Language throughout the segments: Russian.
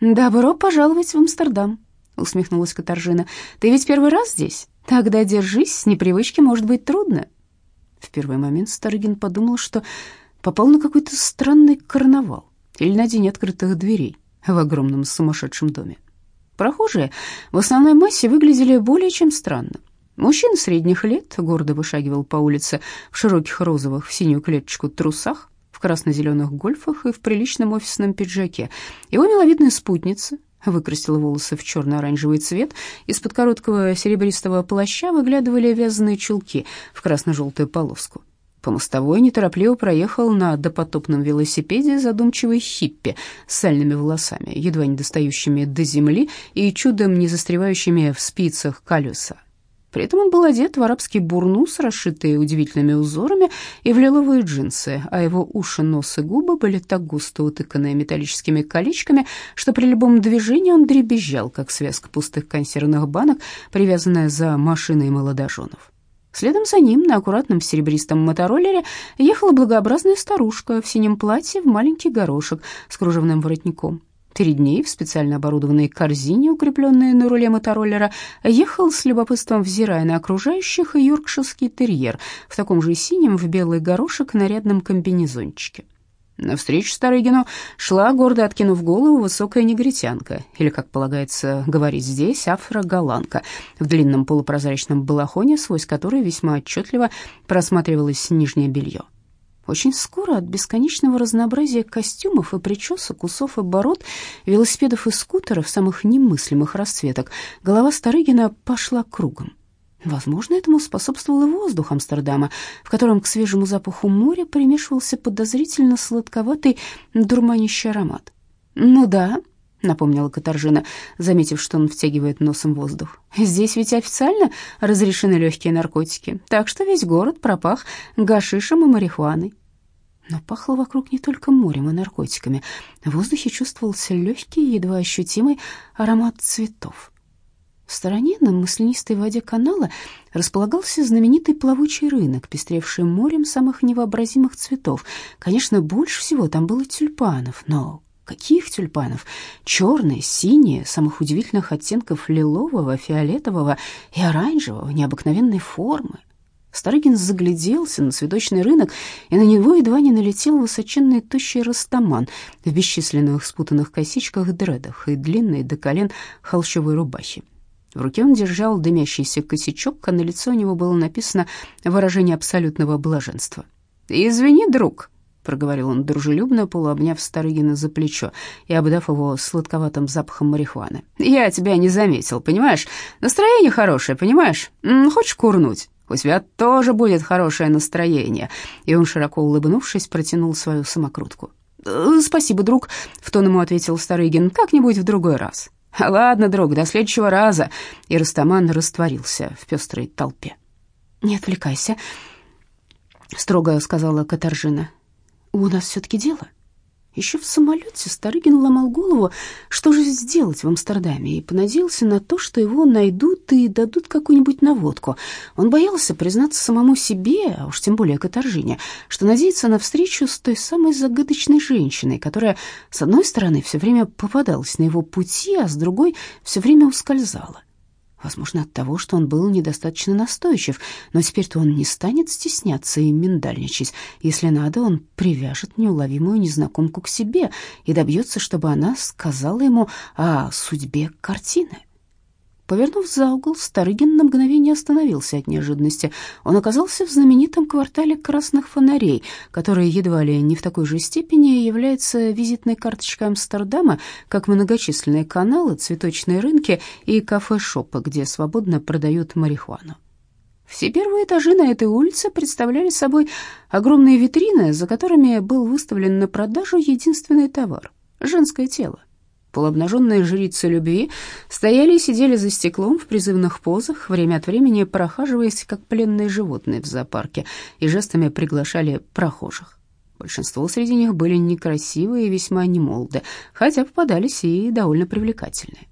«Добро пожаловать в Амстердам», — усмехнулась Катаржина. «Ты ведь первый раз здесь? Тогда держись, с непривычки может быть трудно». В первый момент Старыгин подумал, что попал на какой-то странный карнавал или на день открытых дверей в огромном сумасшедшем доме. Прохожие в основной массе выглядели более чем странно. Мужчина средних лет гордо вышагивал по улице в широких розовых в синюю клеточку трусах, в красно-зеленых гольфах и в приличном офисном пиджаке. Его миловидная спутница выкрасила волосы в черно-оранжевый цвет, из-под короткого серебристого плаща выглядывали вязаные чулки в красно-желтую полоску. По мостовой неторопливо проехал на допотопном велосипеде задумчивый хиппи с сальными волосами, едва не достающими до земли и чудом не застревающими в спицах колеса. При этом он был одет в арабский бурнус, расшитый удивительными узорами, и в лиловые джинсы, а его уши, нос и губы были так густо утыканы металлическими колечками, что при любом движении он дребезжал, как связка пустых консервных банок, привязанная за машиной молодоженов. Следом за ним на аккуратном серебристом мотороллере ехала благообразная старушка в синем платье в маленький горошек с кружевным воротником. Перед ней в специально оборудованной корзине, укрепленной на руле мотороллера, ехал с любопытством, взирая на окружающих, йоркширский терьер в таком же синем в белый горошек нарядном комбинезончике. Навстречу Старыгину шла, гордо откинув голову, высокая негритянка, или, как полагается говорить здесь, афроголанка, в длинном полупрозрачном балахоне, сквозь который весьма отчетливо просматривалось нижнее белье. Очень скоро от бесконечного разнообразия костюмов и причесок, усов и бород, велосипедов и скутеров самых немыслимых расцветок голова Старыгина пошла кругом. Возможно, этому способствовал и воздух Амстердама, в котором к свежему запаху моря примешивался подозрительно сладковатый дурманящий аромат. «Ну да», — напомнила Катаржина, заметив, что он втягивает носом воздух. «Здесь ведь официально разрешены легкие наркотики, так что весь город пропах гашишем и марихуаной. Но пахло вокруг не только морем и наркотиками. В воздухе чувствовался легкий, едва ощутимый аромат цветов. В стороне, на маслянистой воде канала, располагался знаменитый плавучий рынок, пестревший морем самых невообразимых цветов. Конечно, больше всего там было тюльпанов, но каких тюльпанов? Черные, синие, самых удивительных оттенков лилового, фиолетового и оранжевого, необыкновенной формы. Старыгин загляделся на цветочный рынок, и на него едва не налетел высоченный тощий растаман в бесчисленных спутанных косичках дредах и длинной до колен холщовой рубахе. В руке он держал дымящийся косячок, а на лице у него было написано выражение абсолютного блаженства. «Извини, друг», — проговорил он дружелюбно, полуобняв Старыгина за плечо и обдав его сладковатым запахом марихуаны. «Я тебя не заметил, понимаешь? Настроение хорошее, понимаешь? Хочешь курнуть?» У тебя тоже будет хорошее настроение». И он, широко улыбнувшись, протянул свою самокрутку. «Э, «Спасибо, друг», — в тон ему ответил Старыгин, — «как-нибудь в другой раз». «Ладно, друг, до следующего раза». И Растаман растворился в пестрой толпе. «Не отвлекайся», — строго сказала Катаржина. «У нас все-таки дело». Еще в самолете Старыгин ломал голову, что же сделать в Амстердаме, и понадеялся на то, что его найдут и дадут какую-нибудь наводку. Он боялся признаться самому себе, а уж тем более Катаржине, что надеется на встречу с той самой загадочной женщиной, которая, с одной стороны, все время попадалась на его пути, а с другой все время ускользала. Возможно, от того, что он был недостаточно настойчив, но теперь-то он не станет стесняться и миндальничать. Если надо, он привяжет неуловимую незнакомку к себе и добьется, чтобы она сказала ему о судьбе картины. Повернув за угол, Старыгин на мгновение остановился от неожиданности. Он оказался в знаменитом квартале красных фонарей, который едва ли не в такой же степени является визитной карточкой Амстердама, как многочисленные каналы, цветочные рынки и кафе-шопы, где свободно продают марихуану. Все первые этажи на этой улице представляли собой огромные витрины, за которыми был выставлен на продажу единственный товар — женское тело. Полуобнаженные жрицы любви стояли и сидели за стеклом в призывных позах, время от времени прохаживаясь, как пленные животные в зоопарке, и жестами приглашали прохожих. Большинство среди них были некрасивые и весьма немолоды, хотя попадались и довольно привлекательные.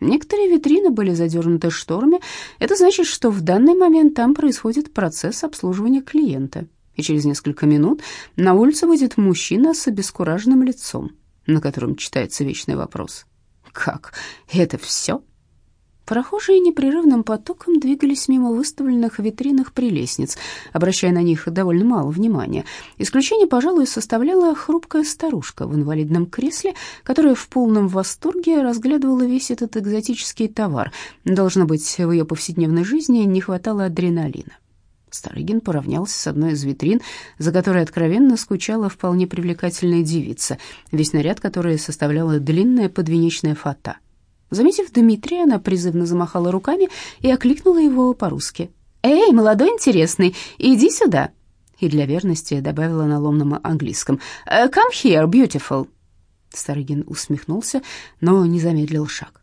Некоторые витрины были задернуты шторами. Это значит, что в данный момент там происходит процесс обслуживания клиента. И через несколько минут на улицу выйдет мужчина с обескураженным лицом на котором читается вечный вопрос. Как? Это все? Прохожие непрерывным потоком двигались мимо выставленных витринах прелестниц, обращая на них довольно мало внимания. Исключение, пожалуй, составляла хрупкая старушка в инвалидном кресле, которая в полном восторге разглядывала весь этот экзотический товар. Должно быть, в ее повседневной жизни не хватало адреналина. Старыгин поравнялся с одной из витрин, за которой откровенно скучала вполне привлекательная девица, весь наряд которой составляла длинная подвенечная фата — Заметив Дмитрия, она призывно замахала руками и окликнула его по-русски. «Эй, молодой интересный, иди сюда!» И для верности добавила на ломном английском. «Come here, beautiful!» Старыгин усмехнулся, но не замедлил шаг.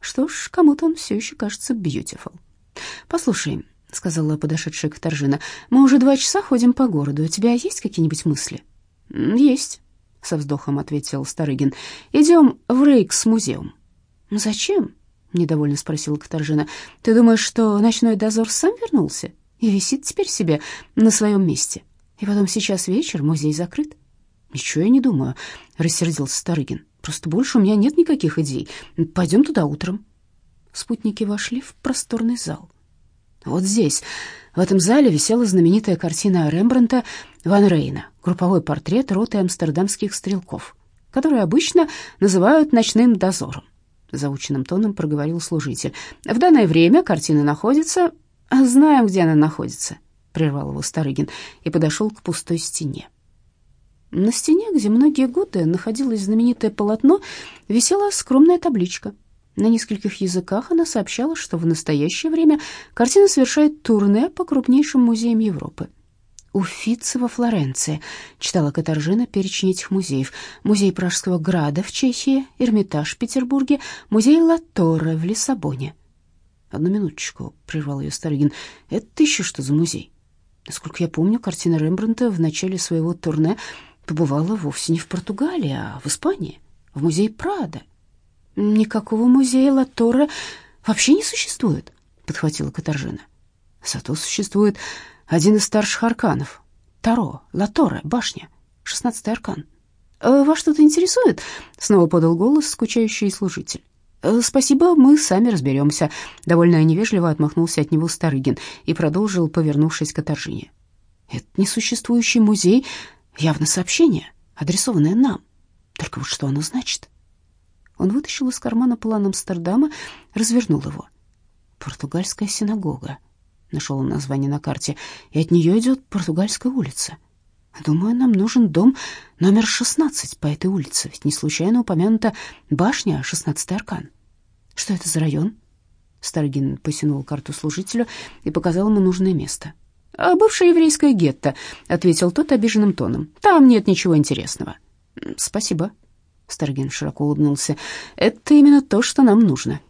Что ж, кому-то он все еще кажется beautiful. «Послушай», — сказала подошедшая Катаржина, — «мы уже два часа ходим по городу. У тебя есть какие-нибудь мысли?» «Есть», — со вздохом ответил Старыгин. «Идем в Рейксмузеум». «Ну зачем?» — недовольно спросила Катаржина. «Ты думаешь, что ночной дозор сам вернулся и висит теперь себе на своем месте? И потом сейчас вечер, музей закрыт?» «Ничего я не думаю», — рассердился Старыгин. «Просто больше у меня нет никаких идей. Пойдем туда утром». Спутники вошли в просторный зал. Вот здесь, в этом зале, висела знаменитая картина Рембрандта «Ван Рейна», групповой портрет роты амстердамских стрелков, который обычно называют «ночным дозором» заученным тоном проговорил служитель. В данное время картина находится... Знаем, где она находится, прервал его Старыгин и подошел к пустой стене. На стене, где многие годы находилось знаменитое полотно, висела скромная табличка. На нескольких языках она сообщала, что в настоящее время картина совершает турне по крупнейшим музеям Европы. Уффици во Флоренции, читала Катаржина перечень этих музеев. Музей Пражского Града в Чехии, Эрмитаж в Петербурге, музей Латорре в Лиссабоне. Одну минуточку, прервал ее Старыгин. Это еще что за музей? Насколько я помню, картина Рембрандта в начале своего турне побывала вовсе не в Португалии, а в Испании, в музее Прада. Никакого музея Латорре вообще не существует, подхватила Катаржина. Зато существует один из старших арканов. Таро, Латоре, башня, шестнадцатый аркан. «Э, «Вас что-то интересует?» — снова подал голос скучающий служитель. «Э, «Спасибо, мы сами разберемся», — довольно невежливо отмахнулся от него Старыгин и продолжил, повернувшись к Катаржине. «Это несуществующий музей, явно сообщение, адресованное нам. Только вот что оно значит?» Он вытащил из кармана план Амстердама, развернул его. «Португальская синагога», нашел он название на карте, и от нее идет Португальская улица. Думаю, нам нужен дом номер 16 по этой улице, ведь не случайно упомянута башня, 16-й аркан. Что это за район? Старгин потянул карту служителю и показал ему нужное место. «А бывшее еврейское гетто», — ответил тот обиженным тоном. «Там нет ничего интересного». «Спасибо», — Старгин широко улыбнулся. «Это именно то, что нам нужно.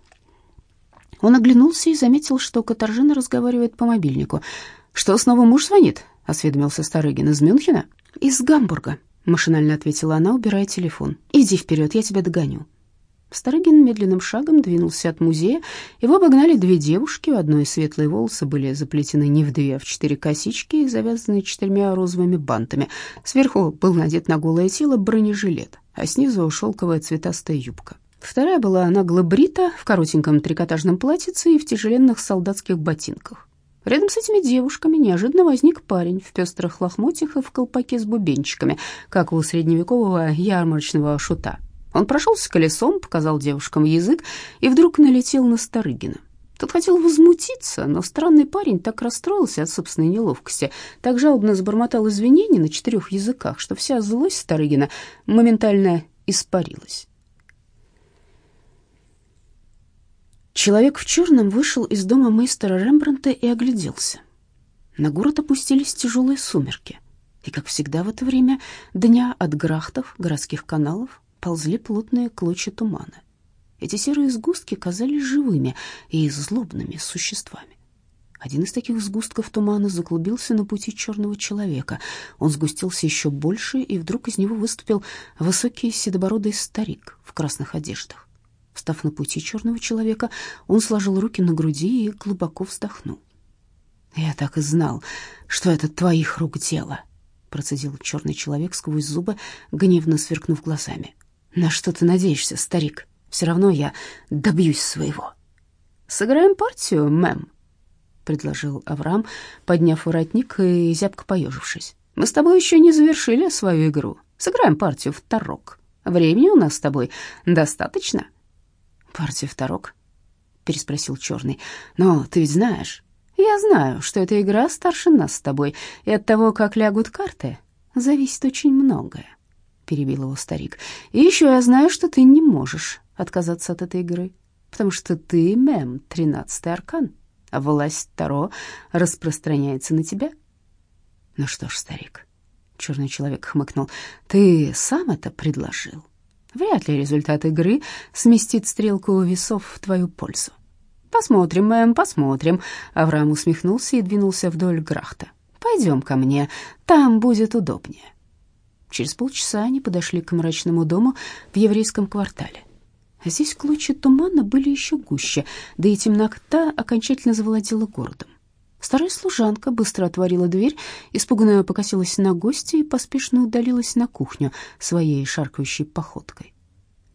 Он оглянулся и заметил, что Катаржина разговаривает по мобильнику. «Что, снова муж звонит?» — осведомился Старыгин. «Из Мюнхена?» «Из Гамбурга», — машинально ответила она, убирая телефон. «Иди вперед, я тебя догоню». Старыгин медленным шагом двинулся от музея. Его обогнали две девушки. У одной светлые волосы были заплетены не в две, а в четыре косички и завязаны четырьмя розовыми бантами. Сверху был надет на голое тело бронежилет, а снизу шелковая цветастая юбка. Вторая была нагло брита, в коротеньком трикотажном платьице и в тяжеленных солдатских ботинках. Рядом с этими девушками неожиданно возник парень в пестрых лохмотьях и в колпаке с бубенчиками, как у средневекового ярмарочного шута. Он прошелся колесом, показал девушкам язык и вдруг налетел на Старыгина. Тот хотел возмутиться, но странный парень так расстроился от собственной неловкости, так жалобно забормотал извинения на четырех языках, что вся злость Старыгина моментально испарилась. Человек в черном вышел из дома мейстера Рембрандта и огляделся. На город опустились тяжелые сумерки, и, как всегда в это время дня от грахтов, городских каналов, ползли плотные клочья тумана. Эти серые сгустки казались живыми и злобными существами. Один из таких сгустков тумана заклубился на пути черного человека. Он сгустился еще больше, и вдруг из него выступил высокий седобородый старик в красных одеждах. Встав на пути черного человека, он сложил руки на груди и глубоко вздохнул. «Я так и знал, что это твоих рук дело», — процедил черный человек сквозь зубы, гневно сверкнув глазами. «На что ты надеешься, старик? Все равно я добьюсь своего. Сыграем партию, мэм, предложил Авраам, подняв воротник и зябко поежившись. Мы с тобой еще не завершили свою игру. Сыграем партию в тарок. Времени у нас с тобой достаточно. Партия в тарок? переспросил черный. Но ты ведь знаешь, я знаю, что эта игра старше нас с тобой, и от того, как лягут карты, зависит очень многое, перебил его старик. И еще я знаю, что ты не можешь отказаться от этой игры, потому что ты, мэм, тринадцатый аркан, а власть Таро распространяется на тебя. Ну что ж, старик, черный человек хмыкнул, ты сам это предложил. Вряд ли результат игры сместит стрелку весов в твою пользу. Посмотрим, мэм, посмотрим. Авраам усмехнулся и двинулся вдоль Грахта. Пойдем ко мне, там будет удобнее. Через полчаса они подошли к мрачному дому в еврейском квартале. Здесь клочья тумана были еще гуще, да и темнота окончательно завладела городом. Старая служанка быстро отворила дверь, испуганно покосилась на гостя и поспешно удалилась на кухню своей шаркающей походкой.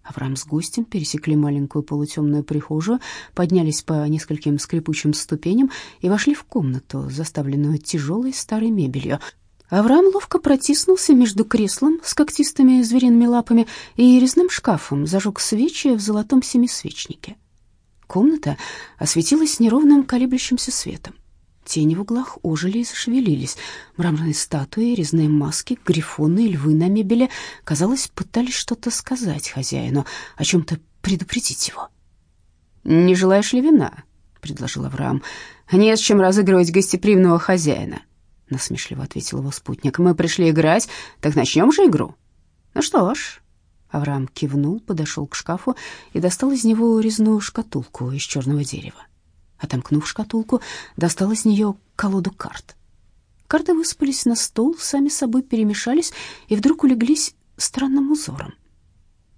Авраам с гостем пересекли маленькую полутемную прихожую, поднялись по нескольким скрипучим ступеням и вошли в комнату, заставленную тяжелой старой мебелью. Авраам ловко протиснулся между креслом с когтистыми звериными лапами и резным шкафом, зажег свечи в золотом семисвечнике. Комната осветилась неровным колеблющимся светом. Тени в углах ожили и зашевелились. Мраморные статуи, резные маски, грифоны и львы на мебели, казалось, пытались что-то сказать хозяину, о чем-то предупредить его. «Не желаешь ли вина?» — предложил Авраам. «Не с чем разыгрывать гостеприимного хозяина», — насмешливо ответил его спутник. «Мы пришли играть, так начнем же игру». «Ну что ж...» Авраам кивнул, подошел к шкафу и достал из него резную шкатулку из черного дерева. Отомкнув шкатулку, достал из нее колоду карт. Карты высыпались на стол, сами собой перемешались и вдруг улеглись странным узором.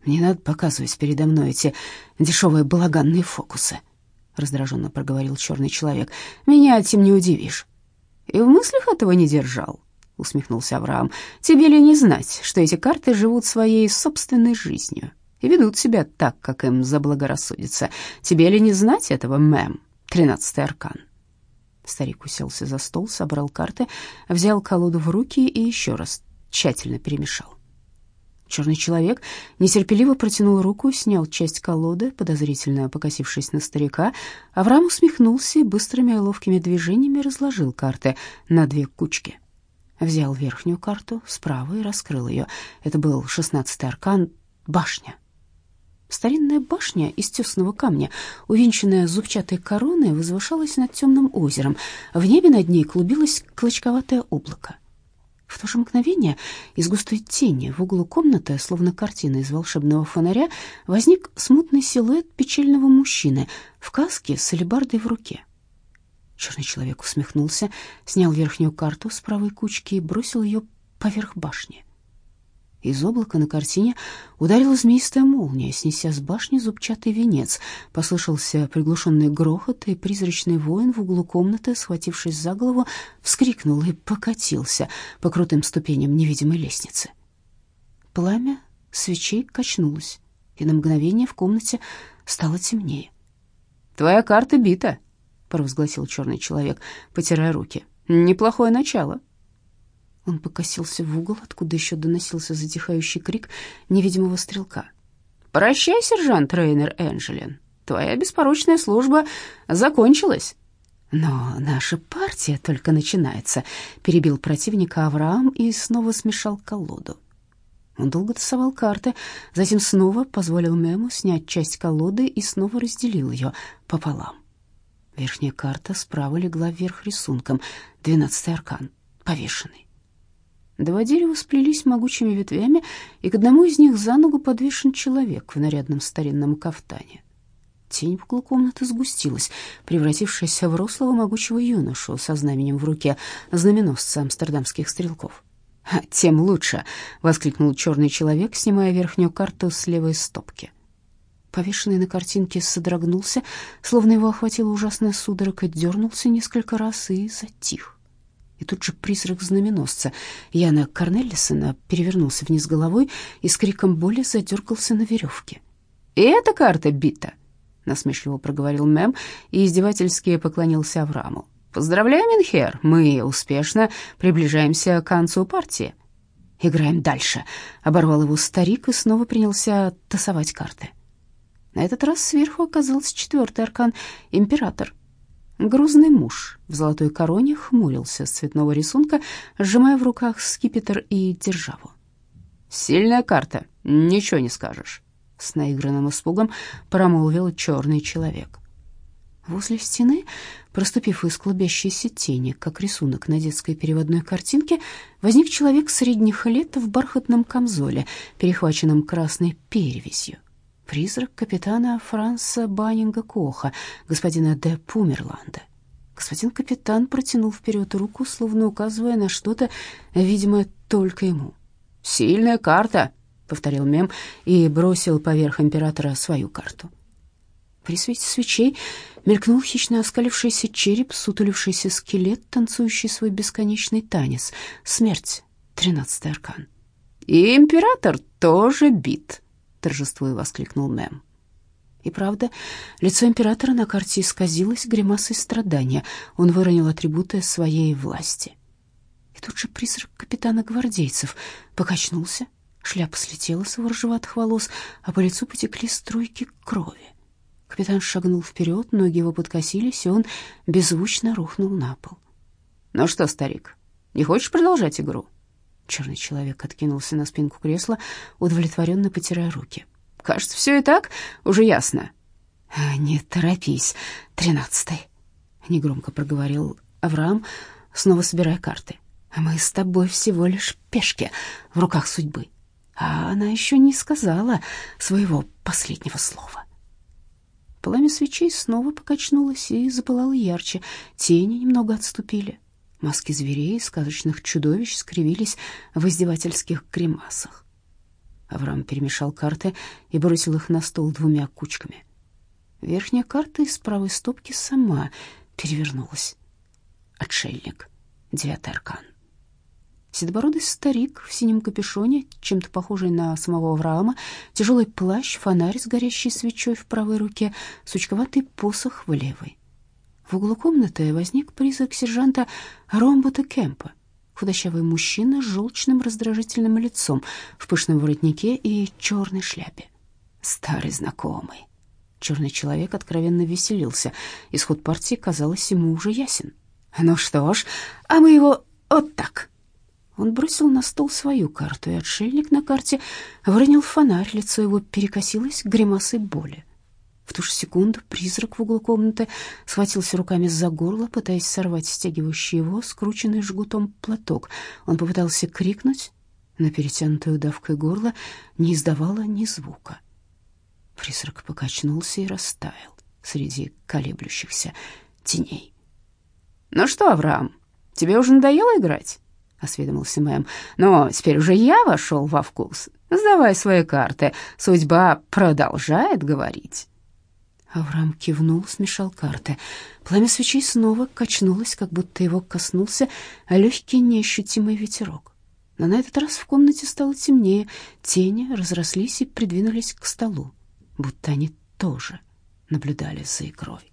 «Не надо показывать передо мной эти дешевые балаганные фокусы», — раздраженно проговорил черный человек. «Меня этим не удивишь». «И в мыслях этого не держал», — усмехнулся Авраам. «Тебе ли не знать, что эти карты живут своей собственной жизнью и ведут себя так, как им заблагорассудится? Тебе ли не знать этого, мэм?» Тринадцатый аркан. Старик уселся за стол, собрал карты, взял колоду в руки и еще раз тщательно перемешал. Черный человек нетерпеливо протянул руку, снял часть колоды, подозрительно покосившись на старика. Авраам усмехнулся и быстрыми ловкими движениями разложил карты на две кучки. Взял верхнюю карту справа и раскрыл ее. Это был шестнадцатый аркан — башня. Старинная башня из тесного камня, увенчанная зубчатой короной, возвышалась над темным озером. В небе над ней клубилось клочковатое облако. В то же мгновение из густой тени в углу комнаты, словно картина из волшебного фонаря, возник смутный силуэт печального мужчины в каске с алебардой в руке. Черный человек усмехнулся, снял верхнюю карту с правой кучки и бросил ее поверх башни. Из облака на картине ударила змеистая молния, снеся с башни зубчатый венец. Послышался приглушенный грохот, и призрачный воин в углу комнаты, схватившись за голову, вскрикнул и покатился по крутым ступеням невидимой лестницы. Пламя свечей качнулось, и на мгновение в комнате стало темнее. «Твоя карта бита», — провозгласил черный человек, потирая руки. «Неплохое начало». Он покосился в угол, откуда еще доносился затихающий крик невидимого стрелка. «Прощай, сержант Рейнер Энджелин, твоя беспорочная служба закончилась». «Но наша партия только начинается», — перебил противника Авраам и снова смешал колоду. Он долго тасовал карты, затем снова позволил Мему снять часть колоды и снова разделил ее пополам. Верхняя карта справа легла вверх рисунком, двенадцатый аркан, повешенный. Два дерева сплелись могучими ветвями, и к одному из них за ногу подвешен человек в нарядном старинном кафтане. Тень в углу комнаты сгустилась, превратившись в рослого могучего юношу со знаменем в руке, знаменосца амстердамских стрелков. «Тем лучше!» — воскликнул черный человек, снимая верхнюю карту с левой стопки. Повешенный на картинке содрогнулся, словно его охватила ужасная судорога, дернулся несколько раз и затих и тут же призрак знаменосца Яна Корнелисона перевернулся вниз головой и с криком боли задергался на веревке. И эта карта бита, насмешливо проговорил Мэм и издевательски поклонился Авраму. Поздравляю, Минхер, мы успешно приближаемся к концу партии. Играем дальше, оборвал его старик и снова принялся тасовать карты. На этот раз сверху оказался четвертый аркан император. Грузный муж в золотой короне хмурился с цветного рисунка, сжимая в руках скипетр и державу. Сильная карта, ничего не скажешь, с наигранным испугом промолвил черный человек. Возле стены, проступив из клубящейся тени, как рисунок на детской переводной картинке, возник человек средних лет в бархатном камзоле, перехваченном красной перевязью. Призрак капитана Франца Баннинга Коха, господина де Пумерланда. Господин капитан протянул вперед руку, словно указывая на что-то, видимое только ему. «Сильная карта», — повторил Мем и бросил поверх императора свою карту. При свете свечей мелькнул хищно оскалившийся череп, сутулившийся скелет, танцующий свой бесконечный танец. Смерть, тринадцатый аркан. «И император тоже бит», — торжествуя воскликнул Мэм. И правда, лицо императора на карте исказилось гримасой страдания. Он выронил атрибуты своей власти. И тут же призрак капитана гвардейцев покачнулся, шляпа слетела с его ржеватых волос, а по лицу потекли струйки крови. Капитан шагнул вперед, ноги его подкосились, и он беззвучно рухнул на пол. «Ну что, старик, не хочешь продолжать игру?» Черный человек откинулся на спинку кресла, удовлетворенно потирая руки. «Кажется, все и так уже ясно». «Не торопись, тринадцатый», — негромко проговорил Авраам, снова собирая карты. «Мы с тобой всего лишь пешки в руках судьбы, а она еще не сказала своего последнего слова». Пламя свечей снова покачнулось и запылало ярче. Тени немного отступили. Маски зверей и сказочных чудовищ скривились в издевательских гримасах. Авраам перемешал карты и бросил их на стол двумя кучками. Верхняя карта из правой стопки сама перевернулась. Отшельник. Девятый аркан. Седобородый старик в синем капюшоне, чем-то похожий на самого Авраама, тяжелый плащ, фонарь с горящей свечой в правой руке, сучковатый посох в левой. В углу комнаты возник призрак сержанта Ромбота Кемпа, худощавый мужчина с желчным раздражительным лицом в пышном воротнике и черной шляпе. Старый знакомый. Черный человек откровенно веселился. Исход партии, казалось, ему уже ясен. «Ну что ж, а мы его вот так...» Он бросил на стол свою карту, и отшельник на карте выронил фонарь, лицо его перекосилось гримасой боли. В ту же секунду призрак в углу комнаты схватился руками за горло, пытаясь сорвать стягивающий его скрученный жгутом платок. Он попытался крикнуть, но перетянутое удавкой горло не издавало ни звука. Призрак покачнулся и растаял среди колеблющихся теней. «Ну что, Авраам, тебе уже надоело играть?» осведомился Мэм. «Но теперь уже я вошел во вкус. Сдавай свои карты. Судьба продолжает говорить». Авраам кивнул, смешал карты. Пламя свечей снова качнулось, как будто его коснулся легкий неощутимый ветерок. Но на этот раз в комнате стало темнее, тени разрослись и придвинулись к столу, будто они тоже наблюдали за игрой.